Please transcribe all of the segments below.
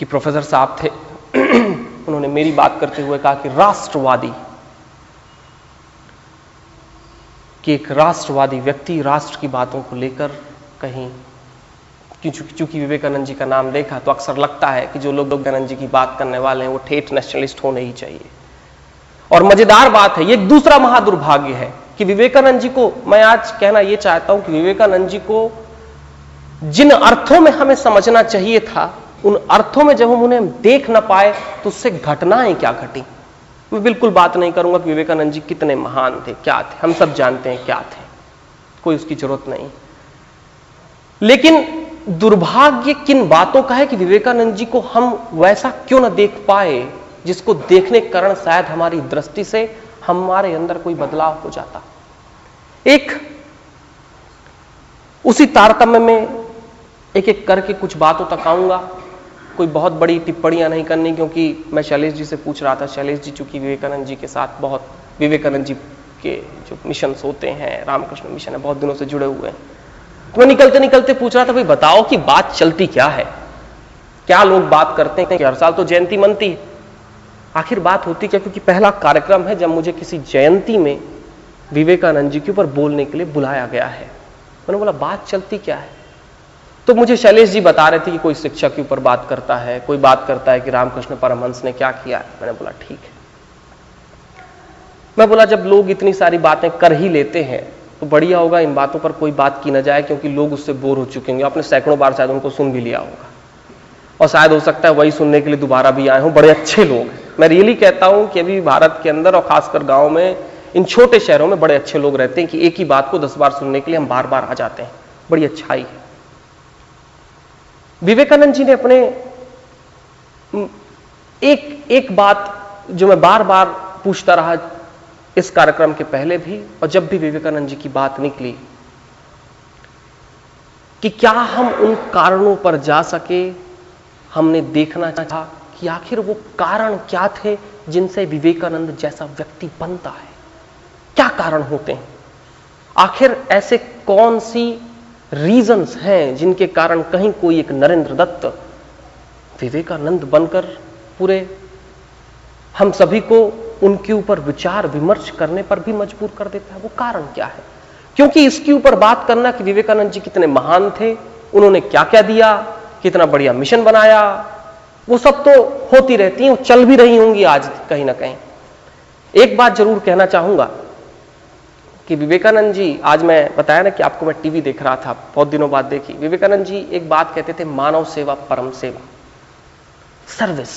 कि प्रोफेसर साहब थे। उन्होंने मेरी बात करते हुए कहा कि राष्ट्रवादी, कि एक राष्ट्रवादी व्यक्ति राष्ट्र की बातों को लेकर कहीं चूँकि विवेकानंद जी का नाम देखा तो अक्सर लगता है कि जो लोग विवेकानंद जी की बात करने वाले हैं वो ठेठ नेशनलिस्ट होने ही चाहिए। और मज़ेदार बात है, ये एक दूसरा महादुर्भाग्य है कि विवेकानंद जी को, मैं आज कहना यह चाहता हूँ कि विवेकानंद जी को जिन अर्थों में हमें समझना चाहिए था उन अर्थों में जब हम उन्हें देख ना पाए तो उससे घटनाएँ क्या घटी? मैं बिल्कुल बात नहीं करूँगा कि विवेकानंद जी कितने महान थे, क्या थे। हम सब जानते हैं क्या थे। कोई उसकी ज़रूरत नहीं। लेकिन दुर्भाग्य किन बातों का है कि विवेकानंद जी को हम वैसा क्यों ना देख पाए, जिसको देखने के कारण शायद हमारी दृष्टि से हमारे अंदर कोई बदलाव हो जाता। एक, उसी तारतम्य में एक एक करके कुछ बातों तक आऊँगा। कोई बहुत बड़ी टिप्पणियाँ नहीं करनी, क्योंकि मैं शैलेश जी से पूछ रहा था। शैलेश जी, चूँकि विवेकानंद जी के साथ बहुत, विवेकानंद जी के जो मिशन होते हैं, रामकृष्ण मिशन है, बहुत दिनों से जुड़े हुए हैं। तो मैं निकलते निकलते पूछ रहा था, भाई बताओ कि बात चलती क्या है? क्या लोग बात करते हैं? कि हर साल तो जयंती मनती है। आखिर बात होती क्या? क्योंकि पहला कार्यक्रम है जब मुझे किसी जयंती में विवेकानंद जी के ऊपर बोलने के लिए बुलाया गया है। मैंने बोला, बात चलती क्या है? तो मुझे शैलेश जी बता रहे थे कि कोई शिक्षक के ऊपर बात करता है, कोई बात करता है कि रामकृष्ण परमहंस ने क्या किया मैंने बोला, ठीक है। मैं बोला, जब लोग इतनी सारी बातें कर ही लेते हैं तो बढ़िया होगा, इन बातों पर कोई बात की ना जाए, क्योंकि लोग उससे बोर हो चुके होंगे। आपने सैकड़ों बार शायद उनको सुन भी लिया होगा। और शायद हो सकता है वही सुनने के लिए दोबारा भी आए हों। बड़े अच्छे लोग मैं रियली कहता हूँ कि अभी भारत के अंदर और खासकर गाँव में, इन छोटे शहरों में बड़े अच्छे लोग रहते हैं कि एक ही बात को दस बार सुनने के लिए हम बार बार आ जाते हैं। बड़ी अच्छाई है। विवेकानंद जी ने अपने एक एक बात जो मैं बार बार पूछता रहा इस कार्यक्रम के पहले भी, और जब भी विवेकानंद जी की बात निकली, कि क्या हम उन कारणों पर जा सके, हमने देखना चाहा कि आखिर वो कारण क्या थे जिनसे विवेकानंद जैसा व्यक्ति बनता है? क्या कारण होते हैं? आखिर ऐसे कौन सी रीजंस हैं जिनके कारण कहीं कोई एक नरेंद्र दत्त, विवेकानंद बनकर पूरे हम सभी को उनके ऊपर विचार विमर्श करने पर भी मजबूर कर देता है। वो कारण क्या है? क्योंकि इसके ऊपर बात करना कि विवेकानंद जी कितने महान थे, उन्होंने क्या क्या दिया, कितना बढ़िया मिशन बनाया, वो सब तो होती रहती हैं चल भी रही होंगी आज कहीं ना कहीं। एक बात ज़रूर कहना चाहूँगा कि विवेकानंद जी, आज मैं बताया ना कि आपको मैं टीवी देख रहा था, बहुत दिनों बाद देखी। विवेकानंद जी एक बात कहते थे, मानव सेवा, परम सेवा। सर्विस।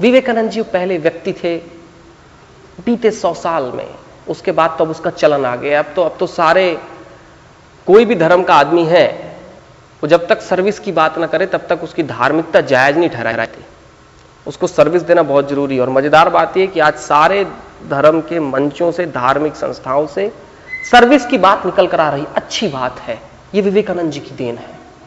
विवेकानंद जी पहले व्यक्ति थे, बीते सौ साल में। उसके बाद तो अब उसका चलन आ गया। अब तो अब तो सारे, कोई भी धर्म का आदमी है, वो जब तक सर्विस की बात ना करे, तब तक उसकी धार्मिकता जायज़ नहीं ठहरा रहती उसको सर्विस देना बहुत ज़रूरी है। और मज़ेदार बात यह कि आज सारे धर्म के मंचों से, धार्मिक संस्थाओं से सर्विस की बात निकल कर आ रही। अच्छी बात है। ये विवेकानंद जी की देन है।